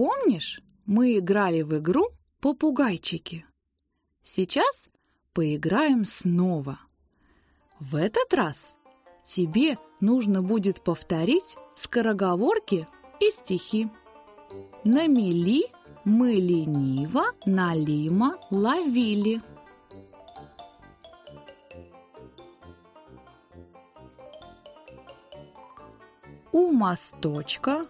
Помнишь, мы играли в игру «Попугайчики»? Сейчас поиграем снова. В этот раз тебе нужно будет повторить скороговорки и стихи. На мели мы лениво налима ловили. У мосточка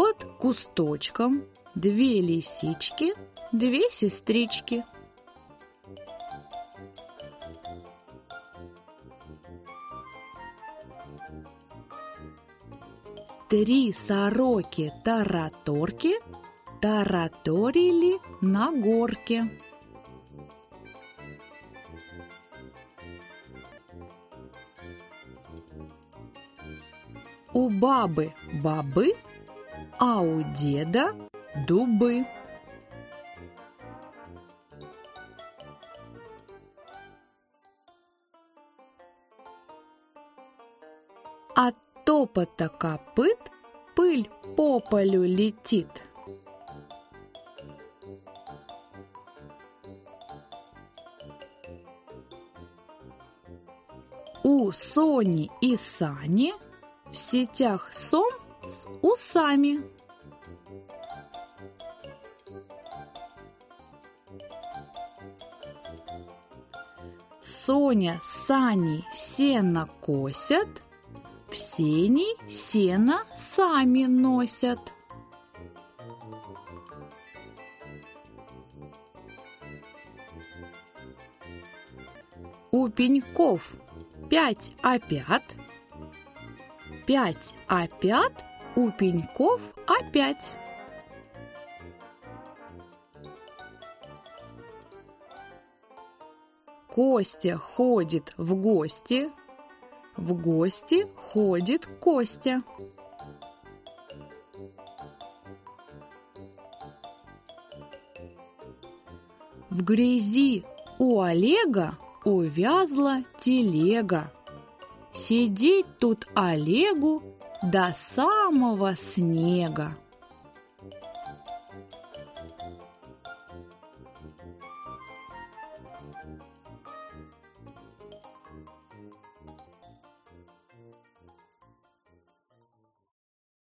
под кусточком две лисички, две сестрички. Три сороки-тараторки тараторили на горке. У бабы бобы, а у деда дубы. От топота копыт пыль по полю летит. У Сони и Сани в сетях сом усами. Соня с Саней сено косят, в сени сено сами носят. У пеньков пять опят, пять опят у пеньков опять. Костя ходит в гости, в гости ходит Костя. В грязи у Олега увязла телега. Сидеть тут Олегу до самого снега.